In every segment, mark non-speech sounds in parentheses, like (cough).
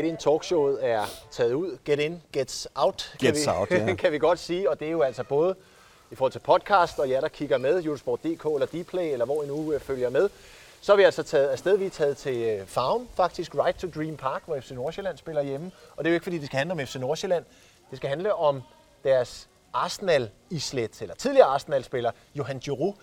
Get In Talkshowet er taget ud. Get In gets out, kan, Gets vi, out, ja. (laughs) kan vi godt sige. Og det er jo altså både i forhold til podcast, og jer, der kigger med, Eurosport.dk eller Dplay, eller hvor I nu øh, følger med. Så er vi altså taget afsted. Vi er taget til øh, Farm, faktisk Right to Dream Park, hvor FC Nordsjælland spiller hjemme. Og det er jo ikke, fordi det skal handle om FC Nordsjælland. Det skal handle om deres Arsenal-islet, eller tidligere Arsenal-spiller, Johan Giroud.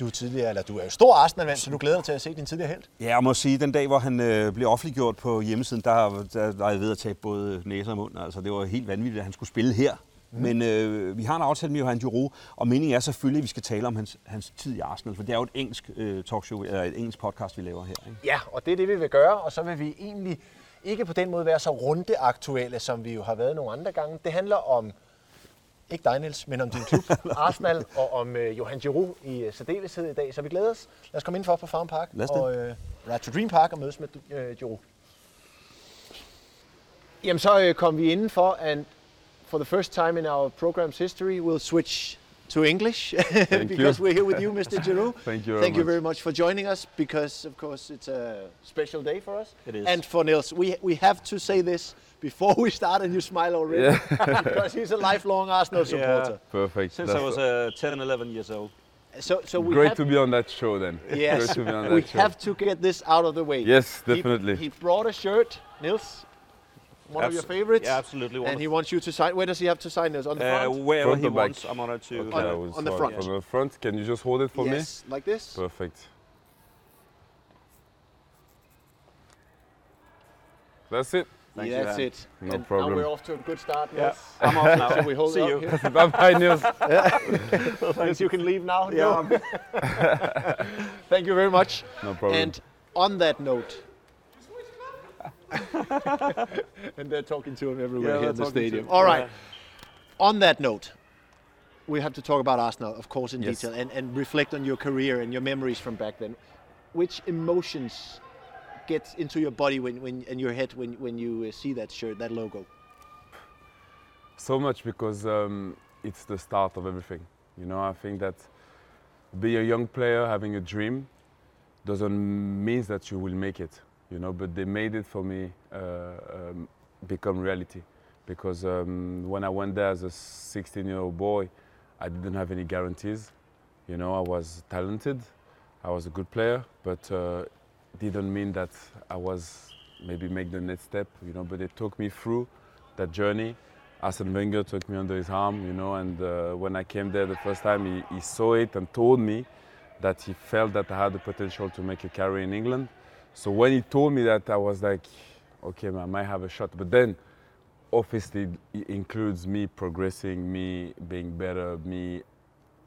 Du er tidligere, eller du er jo stor Arsenal-mand, så du glæder dig til at se din tidligere held. Ja, jeg må sige, den dag, hvor han øh, blev offentliggjort på hjemmesiden, der, der, er jeg ved at tage både næse og mund. Altså, det var helt vanvittigt, at han skulle spille her. Mm. Men øh, vi har en aftale med Johan Giroud, og meningen er selvfølgelig, at vi skal tale om hans, hans tid i Arsenal, for det er jo et engelsk øh, talkshow, eller et engelsk podcast, vi laver her. Ikke? Ja, og det er det, vi vil gøre, og så vil vi egentlig ikke på den måde være så rundeaktuelle, som vi jo har været nogle andre gange. Det handler om, ikke dig Niels, men om din klub, (laughs) Arsenal, og om øh, Johan Giroud i øh, særdeleshed i dag. Så vi glæder os. Lad os komme ind for på Farm Park Lad os det. og øh, Ride to Dream Park og mødes med øh, Giroud. Jamen så øh, kom vi indenfor, and for the first time in our program's history, we'll switch to English (laughs) because you. we're here with you, Mr. (laughs) Djourou. Thank you very Thank you much. very much for joining us because, of course, it's a special day for us. It is. And for Nils, we, we have to say this before we start, and you smile already (laughs) because he's a lifelong Arsenal supporter. Perfect. Since I was uh, 10, 11 years old. So, so we great to be on that show then. yes, Great to be on that we show. have to get this out of the way. Yes, He- definitely. He, brought a shirt, Nils, one of your favorites. Yeah, absolutely. And he wants you to sign. Where does he have to sign this? On the uh, front? wherever Front he back? wants, I'm honored to. Okay, On- I on the front. From the front. Can you just hold it for yes, like this. Perfect. That's it. Thank yeah, you, that's Han. it. No and problem. Now we're off to a good start. Yeah, I'm off now. (laughs) Shall we hold See you. up here? Bye bye, Niels. Nils, you can leave now. Yeah. No. (laughs) Thank you very much. No problem. And on that note, (laughs) and they're talking to him everywhere Yeah, here in the stadium. All right. On that note, we have to talk about Arsenal, of course, in Yes. detail, and, and reflect on your career and your memories from back then. Which emotions get into your body when, when and your head when, when you uh, see that shirt, that logo? so much because um, it's the start of everything. You know, I think that being a young player having a dream doesn't mean that you will make it. You know, but they made it for me uh, um, become reality. Because um, when I went there as a 16-year-old boy, I didn't have any guarantees. You know, I was talented, I was a good player, but uh, didn't mean that I was maybe make the next step. You know, but they took me through that journey. Arsene Wenger took me under his arm, you know, and uh, when I came there the first time, he, he saw it and told me that he felt that I had the potential to make a career in England. So when he told me that, I was like, okay, man, I might have a shot. But then, obviously, it includes me progressing, me being better, me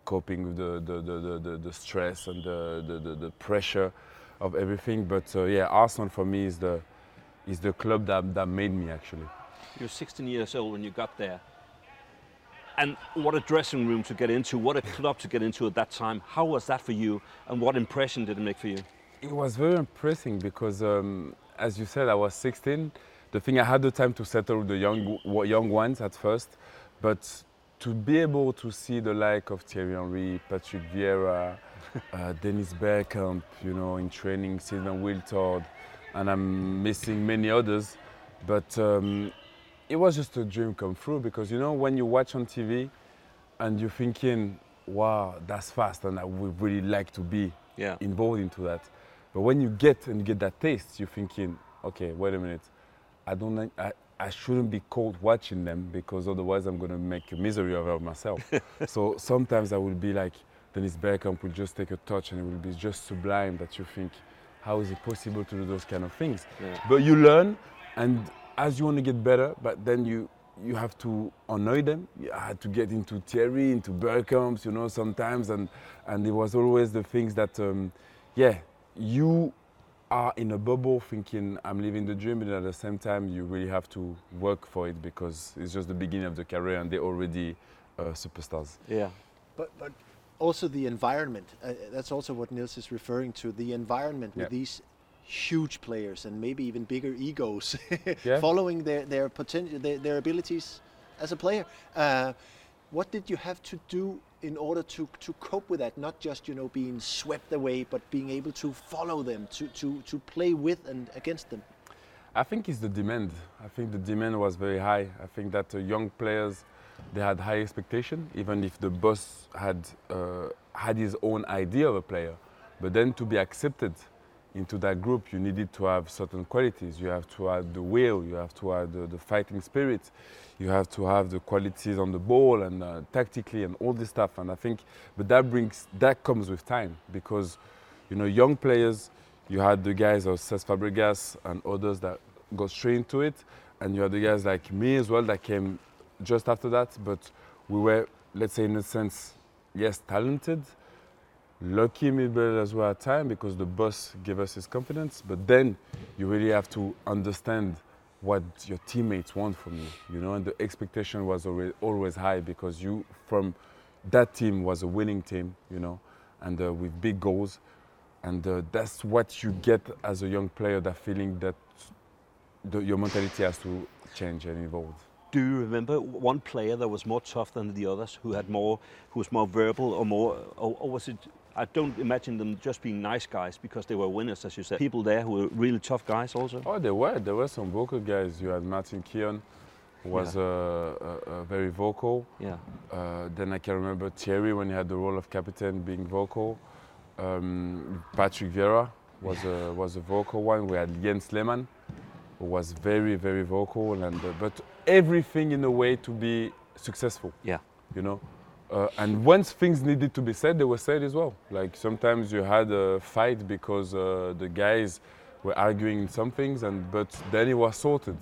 coping with the, the, the, the, the, stress and the, the, the, pressure of everything. But uh, yeah, Arsenal for me is the, is the club that, that made me actually. You're 16 years old when you got there. And what a dressing room to get into, what a club to get into at that time. How was that for you, and what impression did it make for you? It was very impressive because, um, as you said, I was 16. The thing I had the time to settle with the young young ones at first, but to be able to see the like of Thierry Henry, Patrick Vieira, (laughs) uh, Dennis Bergkamp, you know, in training, Sylvain Wiltord, and I'm missing many others, but um, it was just a dream come true because you know when you watch on TV and you're thinking, wow, that's fast, and I would really like to be Yeah. involved into that. But when you get and you get that taste, you're thinking, okay, wait a minute, I don't, I, I shouldn't be caught watching them because otherwise I'm gonna make a misery of myself. (laughs) so sometimes I will be like, Dennis Bergkamp will just take a touch and it will be just sublime that you think, how is it possible to do those kind of things? Yeah. But you learn, and as you want to get better, but then you you have to annoy them. You had to get into Thierry, into Bergkamps, you know, sometimes, and and it was always the things that, um, yeah, you are in a bubble thinking I'm living the dream, but at the same time you really have to work for it because it's just the beginning of the career and they're already uh, superstars. Yeah. But, but also the environment. Uh, that's also what Nils is referring to. The environment with these huge players and maybe even bigger egos, (laughs) Yeah. following their their potential, their, their abilities as a player. Uh, what did you have to do in order to, to cope with that? Not just you know being swept away, but being able to follow them, to, to, to play with and against them. I think it's the demand. I think the demand was very high. I think that uh, young players they had high expectation, even if the boss had uh, had his own idea of a player. But then to be accepted into that group, you needed to have certain qualities. You have to have the will. You have to have the, the fighting spirit. You have to have the qualities on the ball and uh, tactically and all this stuff. And I think, but that brings that comes with time because, you know, young players. You had the guys of Cesc Fabregas and others that got straight into it, and you had the guys like me as well that came just after that. But we were, let's say, in a sense, yes, talented, lucky maybe as well at time because the boss gave us his confidence. But then you really have to understand what your teammates want from you, you know. And the expectation was always, always high because you from that team was a winning team, you know, and uh, with big goals. And uh, that's what you get as a young player, that feeling that the, your mentality has to change and evolve. Do you remember one player that was more tough than the others, who had more, who was more verbal or more, or, or was it? I don't imagine them just being nice guys because they were winners, as you said. People there who were really tough guys, also. Oh, there were. There were some vocal guys. You had Martin Keown, who was Yeah. uh, uh, uh, very vocal. Yeah. Uh, then I can remember Thierry when he had the role of captain being vocal. Um, Patrick Vieira was a was a vocal one. We had Jens Lehmann, who was very very vocal, and uh, but everything in a way to be successful. Yeah. You know. Uh, and once things needed to be said, they were said as well. Like sometimes you had a fight because uh, the guys were arguing in some things, and but then it was sorted,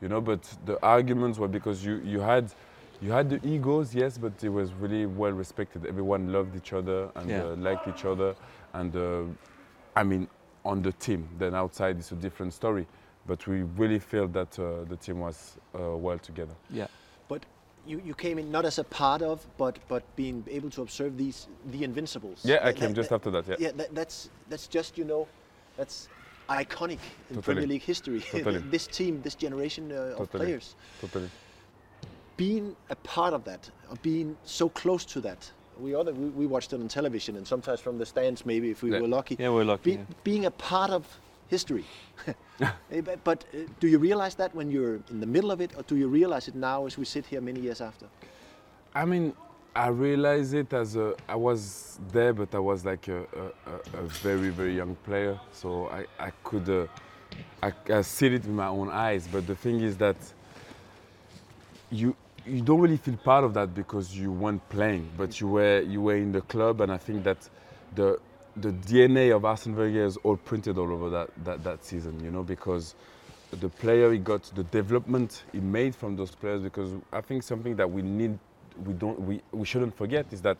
you know. But the arguments were because you, you had you had the egos, yes, but it was really well respected. Everyone loved each other and Yeah. uh, liked each other, and uh, I mean on the team. Then outside it's a different story, but we really felt that uh, the team was uh, well together. Yeah. But you, you came in not as a part of, but but being able to observe these the Invincibles. Yeah, I came that- just that- after that. Yeah. Yeah, that, that's that's just you know, that's iconic in Totally. Premier League history. (laughs) Totally. this team, this generation uh, of players, Totally. being a part of that, or being so close to that. We other we, we watched it on television and sometimes from the stands, maybe if we Yeah. were lucky. Yeah, we're lucky. Be, yeah. Being a part of history. (laughs) Eh, but but uh, do you realize that when you're in the middle of it, or do you realize it now as we sit here many years after? I mean, I realized it as a. I was there, but I was like a, a, a- a very, very young player, so I, I could. Uh, I, I see it with my own eyes, but the thing is that you you don't really feel part of that because you weren't playing, but you were you were in the club, and I think that the the DNA of Arsene Wenger is all printed all over that, that, that season, you know, because the player he got, the development he made from those players, because I think something that we need, we don't, we, we shouldn't forget is that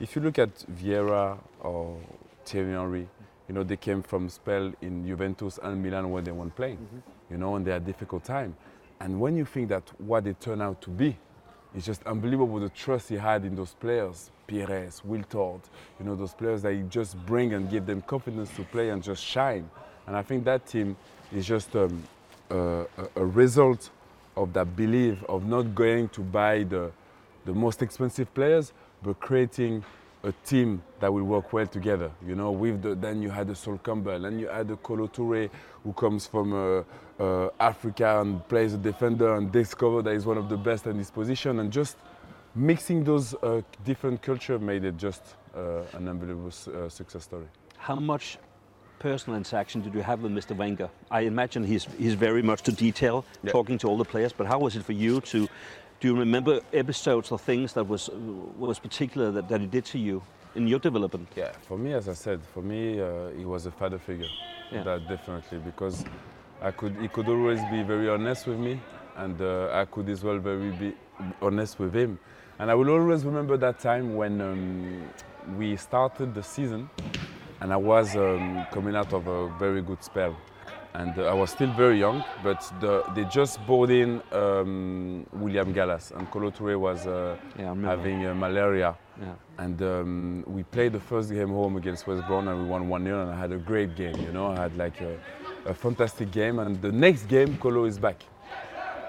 if you look at Vieira or Thierry Henry, you know, they came from spell in Juventus and Milan where they weren't playing, mm-hmm. you know, and they had difficult time. And when you think that what they turn out to be, it's just unbelievable the trust he had in those players, Pires, Wiltord, you know, those players that he just bring and give them confidence to play and just shine. And I think that team is just um, a, a, a result of that belief of not going to buy the, the most expensive players, but creating a team that will work well together. You know, with the, then you had the Sol Campbell, and you had the Kolo Toure, who comes from uh, uh, Africa and plays a defender and discovered that he's one of the best in this position. And just mixing those uh, different culture made it just uh, an unbelievable uh, success story. How much personal interaction did you have with Mr. Wenger? I imagine he's, he's very much to detail, Yeah. talking to all the players, but how was it for you to, do you remember episodes or things that was, was particular that, that he did to you in your development? Yeah, for me, as I said, for me, uh, he was a father figure. Yeah. That definitely because I could, he could always be very honest with me, and uh, I could as well very be honest with him. And I will always remember that time when um, we started the season, and I was um, coming out of a very good spell, and uh, I was still very young. But the, they just brought in um, William Gallas, and Kolo Touré was uh, Yeah, having uh, malaria. Yeah. And um, we played the first game home against West Brom and we won 1 0. And I had a great game, you know. I had like a, a fantastic game. And the next game, Kolo is back.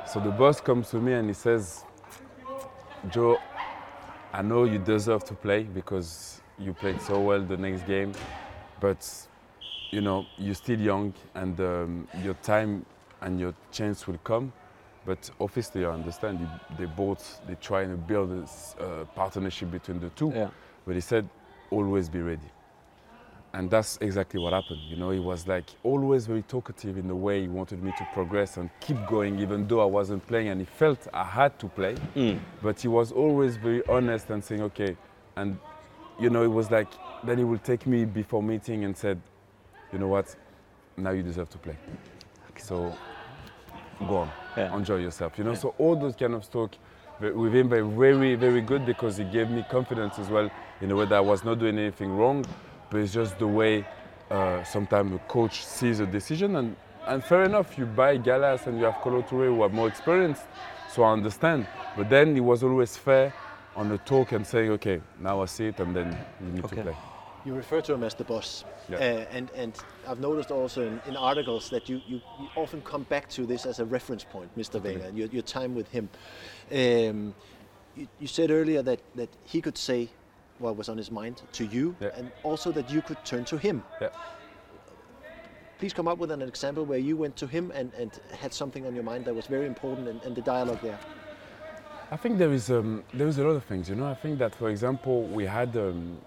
So the boss comes to me and he says, Joe, I know you deserve to play because you played so well the next game. But, you know, you're still young and um, your time and your chance will come. But obviously, I understand they, they both they try and build this uh, partnership between the two. Yeah. But he said, always be ready. And that's exactly what happened. You know, he was like always very talkative in the way he wanted me to progress and keep going, even though I wasn't playing and he felt I had to play. But he was always very honest and saying, okay. And, you know, it was like, then he would take me before meeting and said, you know what, now you deserve to play. So go on, Yeah. enjoy yourself. You know, so all those kind of talk with him were very, very good because he gave me confidence as well in a way that I was not doing anything wrong, but it's just the way uh, sometimes the coach sees a decision. And, and fair enough, you buy Gallas and you have Kolo Touré who are more experienced, so I understand. But then he was always fair on the talk and saying, okay, now I see it, and then you need Okay. to play. You refer to him as the boss. Yeah. Uh, and, and I've noticed also in, in articles that you, you, you often come back to this as a reference point, Mr. Wenger, and your, your time with him. Um, you, you said earlier that, that he could say what was on his mind to you, Yeah. and also that you could turn to him. Yeah. Please come up with an example where you went to him and, and had something on your mind that was very important and, and the dialogue there. I think there is um, there is a lot of things. You know, I think that for example we had um,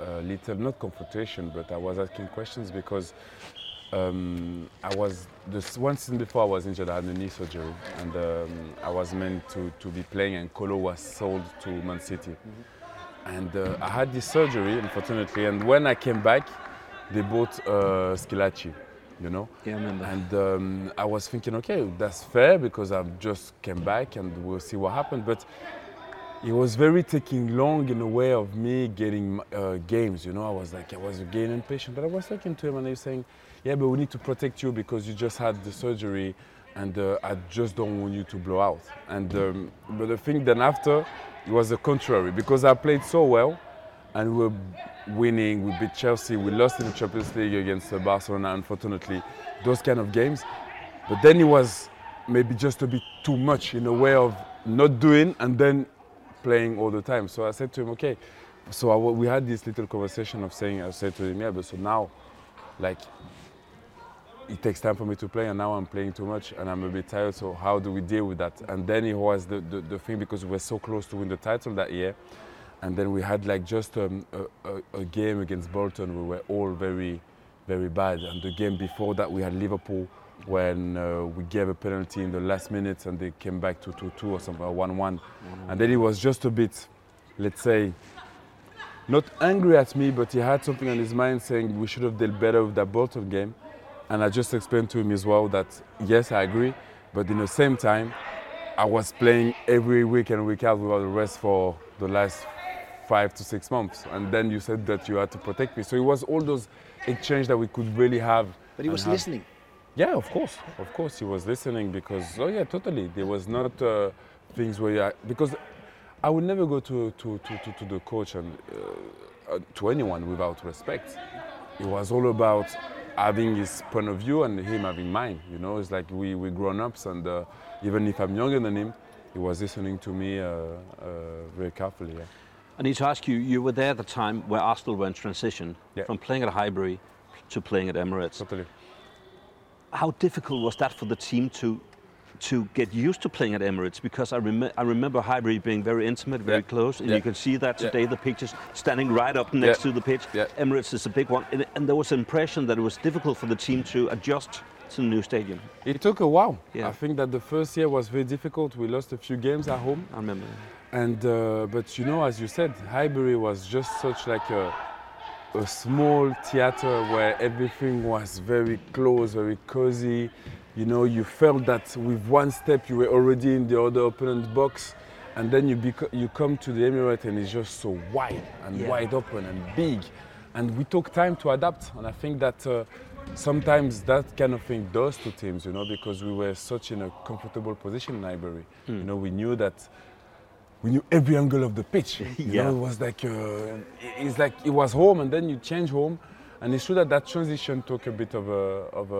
a little not confrontation, but I was asking questions because um, I was this one season before I was injured. I had a knee surgery, and um, I was meant to, to be playing, and Kolo was sold to Man City. And uh, I had this surgery, unfortunately. And when I came back, they bought uh. You know, Yeah, I remember. and um, I was thinking, okay, that's fair because I've just came back and we'll see what happened. But it was very taking long in a way of me getting uh, games. You know, I was like, I was getting impatient. But I was talking to him and he was saying, yeah, but we need to protect you because you just had the surgery and uh, I just don't want you to blow out. And um, but the thing then after, it was the contrary because I played so well and we were winning. We beat Chelsea. We lost in the Champions League against uh, Barcelona, unfortunately. Those kind of games. But then it was maybe just a bit too much in a way of not doing and then playing all the time. So I said to him, okay. So I, we had this little conversation of saying, I said to him, yeah, but so now, like, it takes time for me to play and now I'm playing too much and I'm a bit tired. So how do we deal with that? And then it was the, the, the thing because we were so close to win the title that year. And then we had like just um, a, a, a game against Bolton. We were all very, very bad. And the game before that, we had Liverpool when uh, we gave a penalty in the last minutes and they came back to 2 2 or something, or 1 1. And then he was just a bit, let's say, not angry at me, but he had something on his mind saying we should have done better with that Bolton game. And I just explained to him as well that yes, I agree, but in the same time, I was playing every week and week out without the rest for the last five to six months. And then you said that you had to protect me. So it was all those exchange that we could really have. But he was have. listening. Yeah, of course, of course, he was listening because oh yeah, totally. There was not uh, things where are, because I would never go to to, to, to, to the coach and uh, uh, to anyone without respect. It was all about having his point of view and him having mine. You know, it's like we we grown ups, and uh, even if I'm younger than him, he was listening to me uh, uh, very carefully. Yeah. I need to ask you, you were there at the time where Arsenal were in transition Yeah. from playing at Highbury to playing at Emirates. Totally. How difficult was that for the team to to get used to playing at Emirates? Because I, rem- I remember Highbury being very intimate, very Yeah. close, and Yeah. you can see that Yeah. today, the pictures standing right up next Yeah. to the pitch. Yeah. Emirates is a big one, and, and there was an impression that it was difficult for the team to adjust to the new stadium. It took a while. Yeah. I think that the first year was very difficult. We lost a few games at home. I remember. And uh, but you know, as you said, Highbury was just such like a, a small theater where everything was very close, very cozy. you know, you felt that with one step you were already in the other opponent's box, and then you beco- you come to the Emirates and it's just so wide and Yeah. wide open and big, and we took time to adapt, and I think that. Uh, Sometimes that kind of thing does to teams, you know, because we were such in a comfortable position in Highbury. You know, we knew that we knew every angle of the pitch. (laughs) You Yeah. know, it was like uh, it's like it was home, and then you change home, and it's true that that transition took a bit of a of a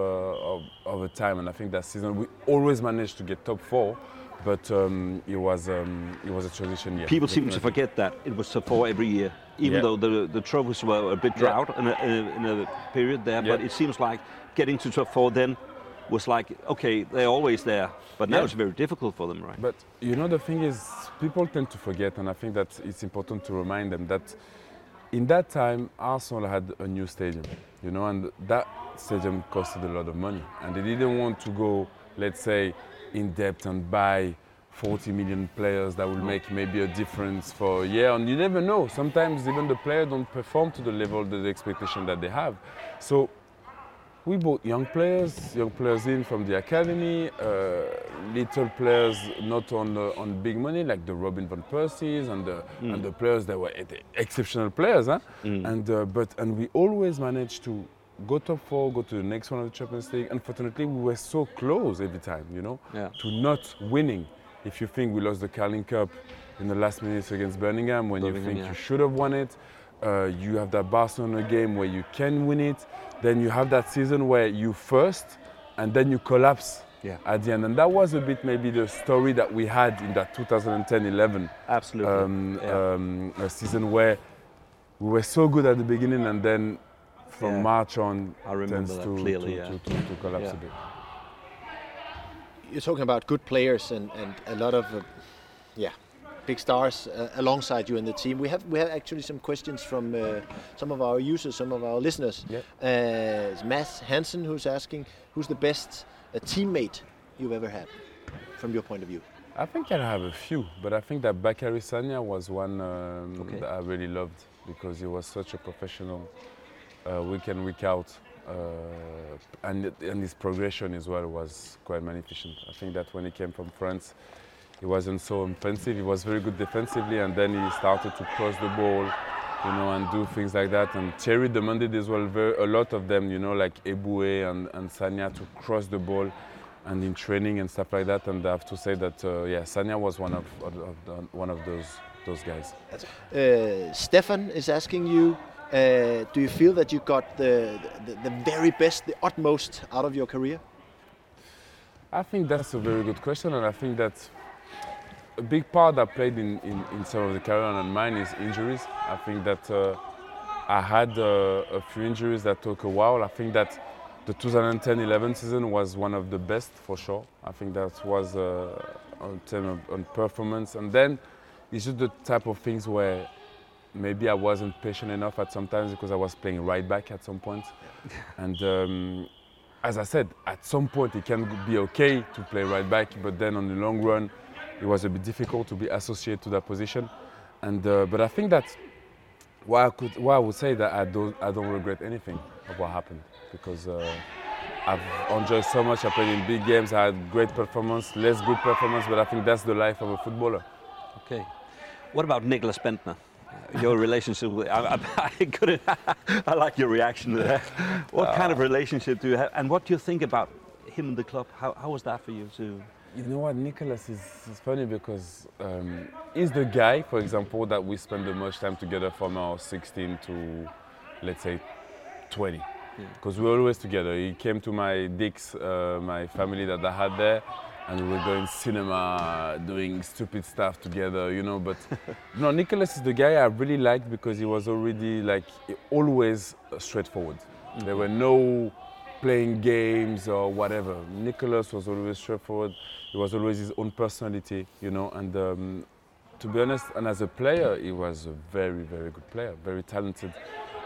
of, of a time. And I think that season we always managed to get top four, but um, it was um, it was a transition year. People seem to forget that it was top four every year, even Yeah. though the the trophies were a bit Yeah. drought in, a, in, a, in a period there. But it seems like getting to top four then was like okay, they're always there, but now Yeah. it's very difficult for them, right? But you know, the thing is, people tend to forget, and I think that it's important to remind them that in that time, Arsenal had a new stadium, you know, and that stadium costed a lot of money, and they didn't want to go, let's say, in depth and buy 40 million players that will make maybe a difference for a year, and you never know. Sometimes even the players don't perform to the level, the expectation that they have. So we bought young players, young players in from the academy, uh, little players not on uh, on big money like the Robin van Persies and the and the players that were exceptional players, huh? And uh, but and we always managed to go top four, go to the next one of the Champions League. Unfortunately, we were so close every time, you know, Yeah. to not winning. If you think we lost the Carling Cup in the last minutes against Birmingham, when Birmingham, you think yeah. you should have won it. Uh, you have that Barcelona game where you can win it. Then you have that season where you first, and then you collapse Yeah. at the end. And that was a bit maybe the story that we had in that 2010-11 Absolutely. um, Yeah. um, a season where we were so good at the beginning, and then from Yeah. March on I remember tends that to, clearly, to, yeah. to, to, to collapse Yeah. a bit. You're talking about good players and, and a lot of, uh, yeah, big stars uh, alongside you in the team. We have we have actually some questions from uh, some of our users, some of our listeners. Yeah. Uh, it's Matt Hansen who's asking, who's the best uh, teammate you've ever had, from your point of view? I think I have a few, but I think that Bakary Sagna was one um, Okay. that I really loved because he was such a professional, uh, week in week out, uh, and and his progression as well was quite magnificent. I think that when he came from France, he wasn't so offensive. He was very good defensively, and then he started to cross the ball, you know, and do things like that. And Thierry demanded as well very, a lot of them, you know, like Eboué and, and Sagna to cross the ball and in training and stuff like that. And I have to say that, uh, yeah, Sagna was one of, of, of one of those those guys. Uh, Stefan is asking you, uh, do you feel that you got the, the the very best, the utmost out of your career? I think that's a very good question, and I think that a big part that played in, in, in some of the career and mine is injuries. I think that uh, I had uh, a few injuries that took a while. I think that the 2010-11 season was one of the best for sure. I think that was uh, on term of on performance, and then it's just the type of things where maybe I wasn't patient enough at some times because I was playing right back at some point. point, and. Um, as I said, at some point it can be okay to play right back, but then on the long run, it was a bit difficult to be associated to that position. And uh, but I think that why I could, why I would say that I don't, I don't regret anything of what happened because uh, I've enjoyed so much. I played in big games. I had great performance, less good performance, but I think that's the life of a footballer. Okay. What about Nicklas Bendtner? Your relationship with I, I, (laughs) I couldn't. (laughs) I like your reaction to that. What kind of relationship do you have, and what do you think about him and the club? How, how was that for you to? You know what, Nicklas is, is funny because um, he's the guy, for example, that we spend the most time together from our 16 to, let's say, 20. Because we were always together. He came to my Dick's, uh, my family that I had there, and we were going cinema, doing stupid stuff together, you know. But (laughs) no, Nicklas is the guy I really liked because he was already like always straightforward. There were no playing games or whatever. Nicklas was always straightforward. He was always his own personality, you know. And um, to be honest, and as a player, he was a very, very good player, very talented,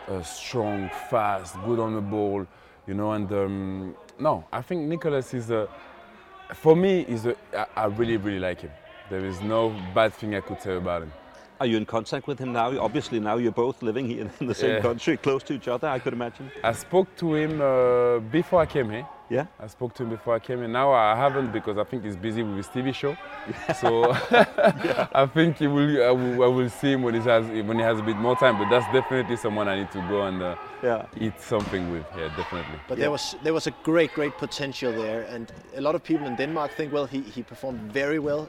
uh, strong, fast, good on the ball, you know. And um, no, I think Nicklas is a, for me, is a, I, I really, really like him. There is no bad thing I could say about him. Are you in contact with him now? Obviously, now you're both living here in the same Yeah. country, close to each other. I could imagine. I spoke to him uh, before I came here. Yeah. I spoke to him before I came here. Now I haven't because I think he's busy with his TV show. So (laughs) (laughs) I think he will. I, will. I will see him when he has when he has a bit more time. But that's definitely someone I need to go and uh, Yeah. eat something with. Yeah, definitely. But there was there was a great great potential there, and a lot of people in Denmark think well he, he performed very well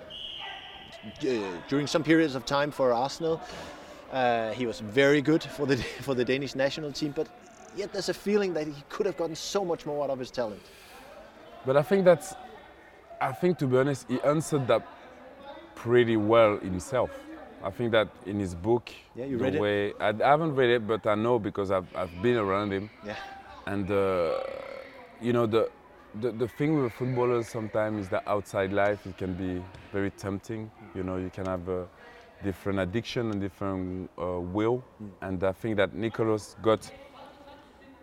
during some periods of time for Arsenal. Uh, he was very good for the (laughs) for the Danish national team, but yet there's a feeling that he could have gotten so much more out of his talent. But I think that's, I think to be honest, he answered that pretty well himself. I think that in his book, Yeah, you the read it? way I, I haven't read it, but I know because I've, I've been around him, Yeah. and uh, you know the, the the thing with footballers sometimes is that outside life it can be very tempting. You know, you can have a different addiction and different uh, will, and I think that Nicklas got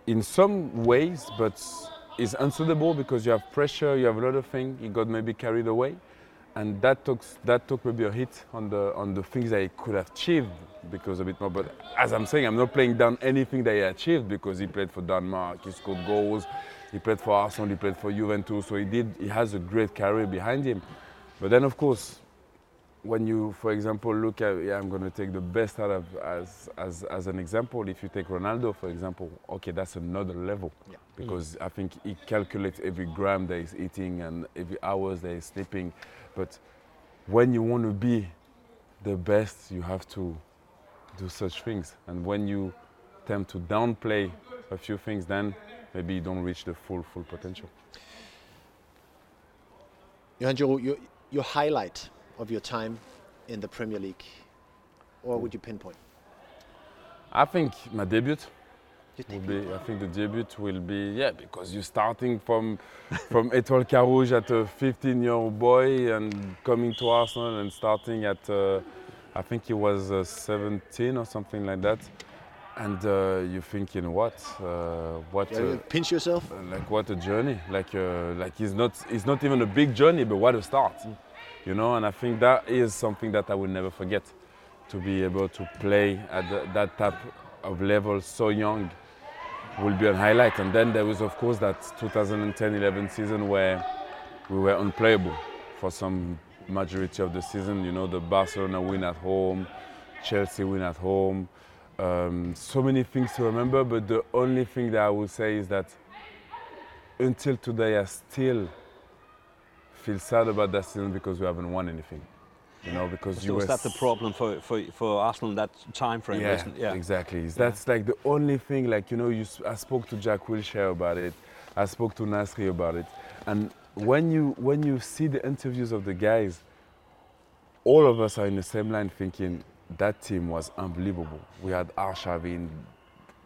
in some ways, but is unsuitable because you have pressure, you have a lot of things. He got maybe carried away, and that took that took maybe a hit on the on the things that he could have achieved because a bit more. But as I'm saying, I'm not playing down anything that he achieved because he played for Denmark, he scored goals, he played for Arsenal, he played for Juventus, so he did. He has a great career behind him. But then, of course, when you, for example, look at, yeah, I'm going to take the best out of as, as, as an example. If you take Ronaldo, for example, okay, that's another level. Yeah. Mm. Because I think he calculates every gram that he's eating and every hours that he's sleeping. But when you want to be the best, you have to do such things. And when you tend to downplay a few things, then maybe you don't reach the full, full potential. Djourou, your, your highlight of your time in the Premier League, or would you pinpoint? I think my debut. Be, I think the debut will be yeah because you're starting from from (laughs) Etoile Carouge at a 15 year old boy and coming to Arsenal and starting at uh, I think he was uh, 17 or something like that and uh, you're thinking what uh, what Yeah, you uh, pinch yourself? like what a journey like uh, like it's not it's not even a big journey but what a start you know and I think that is something that I will never forget to be able to play at the, that type of level so young will be a highlight. And then there was, of course, that 2010-11 season where we were unplayable for some majority of the season. You know, the Barcelona win at home, Chelsea win at home. Um, so many things to remember, but the only thing that I would say is that until today, I still feel sad about that season because we haven't won anything. You know, because you is that the problem for, for, for Arsenal in that time frame? yeah, it? exactly. That's like the only thing. Like you know, you, I spoke to Jack Wilshere about it. I spoke to Nasri about it. And when you when you see the interviews of the guys, all of us are in the same line, thinking that team was unbelievable. We had Arshavin,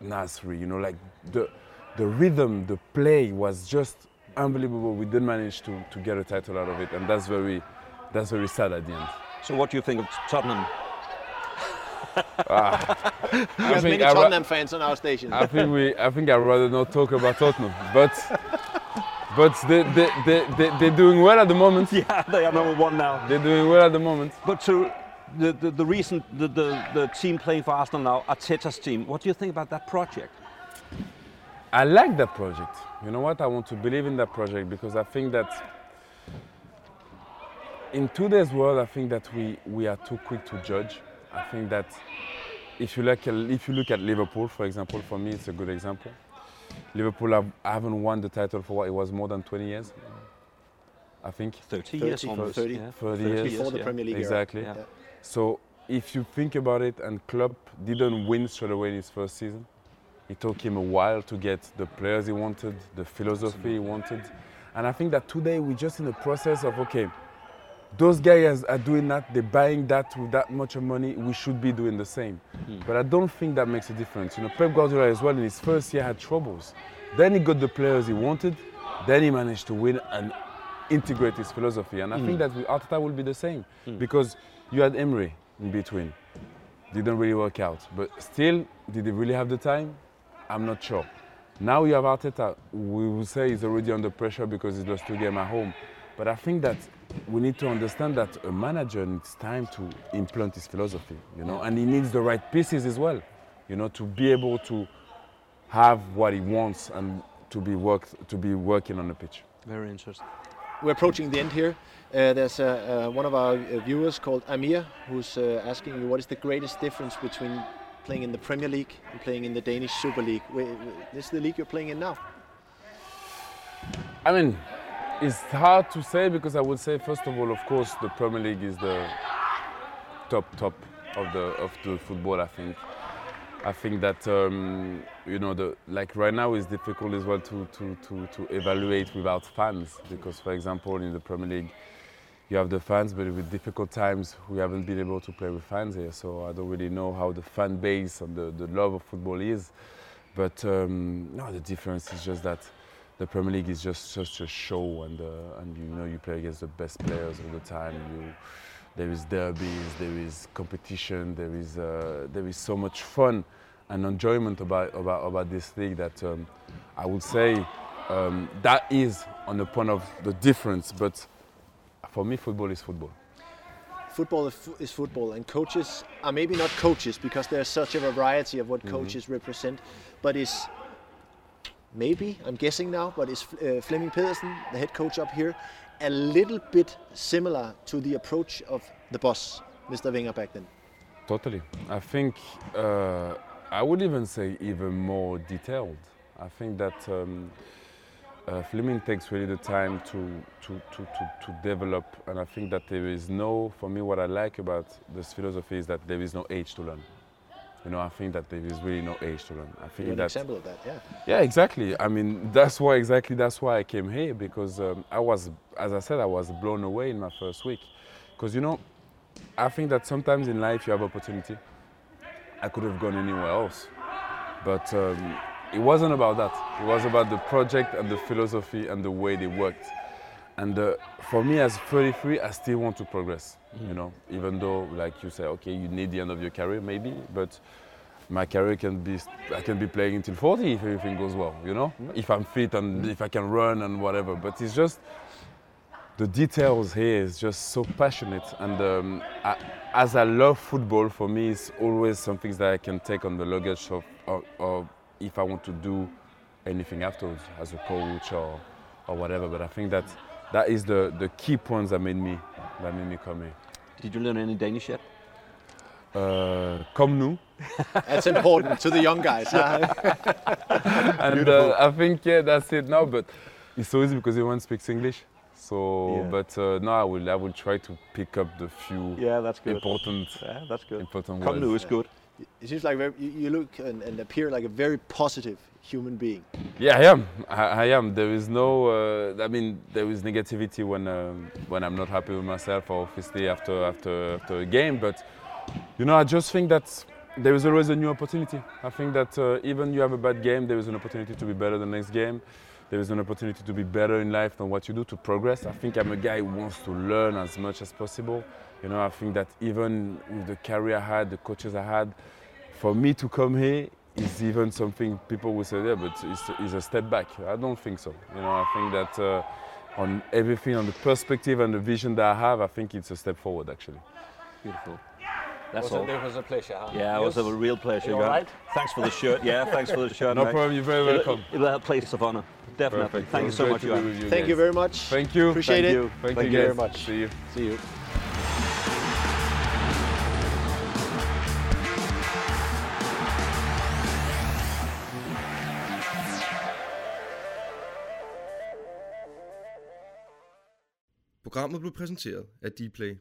Nasri. You know, like the the rhythm, the play was just unbelievable. We didn't manage to to get a title out of it, and that's very that's very sad at the end. So what do you think of Tottenham? (laughs) Ah. We have think many I ra- Tottenham fans on our station. I think we. I think I'd rather not talk about Tottenham, but but they they they they they're doing well at the moment. (laughs) Yeah, they are number one now. They're doing well at the moment. But to the, the, the recent the, the, the team playing for Arsenal now, Arteta's team. What do you think about that project? I like that project. You know what? I want to believe in that project because I think that in today's world, I think that we, we are too quick to judge. I think that if you look at, if you look at Liverpool, for example, for me it's a good example. Liverpool have, haven't won the title for what it was more than 20 years. I think 30, 30, years almost. 30. yeah. 30 years. Before the yeah. Premier League era. Exactly. Yeah. So if you think about it, and Klopp didn't win straight away in his first season. It took him a while to get the players he wanted, the philosophy he wanted, and I think that today we're just in the process of okay, those guys are doing that, they're buying that with that much of money. We should be doing the same, hmm. but I don't think that makes a difference. You know, Pep Guardiola as well in his first year had troubles. Then he got the players he wanted, then he managed to win and integrate his philosophy. And I think hmm. that with Arteta will be the same hmm. because you had Emery in between. Didn't really work out. But still, did he really have the time? I'm not sure. Now you have Arteta, we will say he's already under pressure because he lost two games at home. But I think that we need to understand that a manager needs time to implant his philosophy, you know, and he needs the right pieces as well, you know, to be able to have what he wants and to be worked to be working on the pitch. Very interesting. We're approaching the end here. Uh, there's uh, uh, one of our viewers called Amir who's uh, asking you what is the greatest difference between playing in the Premier League and playing in the Danish Super League. This is the league you're playing in now. I mean, it's hard to say because I would say first of all, of course, the Premier League is the top top of the of the football. I think. I think that um, you know the like right now it's difficult as well to, to, to, to evaluate without fans because for example in the Premier League you have the fans but with difficult times we haven't been able to play with fans here. So I don't really know how the fan base and the, the love of football is. But um, no the difference is just that the Premier League is just such a show and uh, and you know you play against the best players all the time. You there is derbies, there is competition, there is uh, there is so much fun and enjoyment about about, about this league that um, I would say um, that is on the point of the difference. But for me, football is football. Football is, football, and coaches are maybe not coaches because there's such a variety of what coaches represent, but is maybe I'm guessing now, but is uh, Flemming Pedersen, the head coach up here, a little bit similar to the approach of the boss, Mr. Wenger back then? Totally. I think uh, I would even say even more detailed. I think that um, uh, Flemming takes really the time to, to, to, to, to develop, and I think that there is no, for me, what I like about this philosophy is that there is no age to learn. You know, I think that there is really no age to learn. I think You're an that example of that, yeah. yeah, exactly. I mean, that's why exactly that's why I came here because um, I was, as I said, I was blown away in my first week. Because you know, I think that sometimes in life you have opportunity. I could have gone anywhere else, but um, it wasn't about that. It was about the project and the philosophy and the way they worked. And uh, for me, as 33, I still want to progress. You know, even though, like you say, okay, you need the end of your career, maybe, but my career can be I can be playing until 40 if everything goes well, you know? If I'm fit and if I can run and whatever. But it's just the details here is just so passionate and um, I, as I love football for me it's always something that I can take on the luggage of, of, of if I want to do anything afterwards as a coach or, or whatever. But I think that that is the, the key points that made me that made me come here. Did you learn any Danish yet? Uh, comme nous. (laughs) That's important to the young guys. huh? (laughs) and uh, I think yeah, that's it now. But it's so easy because everyone speaks English. So, Yeah. but uh, no, I will I will try to pick up the few Yeah, that's good. important Yeah, that's good. important Come words. nu is good. It seems like very, you look and, and appear like a very positive human being. Yeah, I am. I, I am. There is no. Uh, I mean, there is negativity when um, when I'm not happy with myself, or obviously after after after a game. But you know, I just think that there is always a new opportunity. I think that uh, even you have a bad game, there is an opportunity to be better the next game. There is an opportunity to be better in life than what you do to progress. I think I'm a guy who wants to learn as much as possible. You know, I think that even with the career I had, the coaches I had, for me to come here is even something people will say, yeah, but it's, it's a step back. I don't think so. You know, I think that uh, on everything, on the perspective and the vision that I have, I think it's a step forward actually. Beautiful. That's Was all. it was a pleasure. Huh? Yeah, it was a real pleasure. You Johan. all right? Thanks for the shirt. Yeah, thanks for the shirt. No mate. problem, you're very It'll- welcome. It'll a place of honor. Definitely. Perfect. Thank you was so much, to be Johan. with you Thank you very much. Thank you. Appreciate Thank it. you. Thank, Thank you, you very much. See you. See you. Programmet blev præsenteret af Dplay.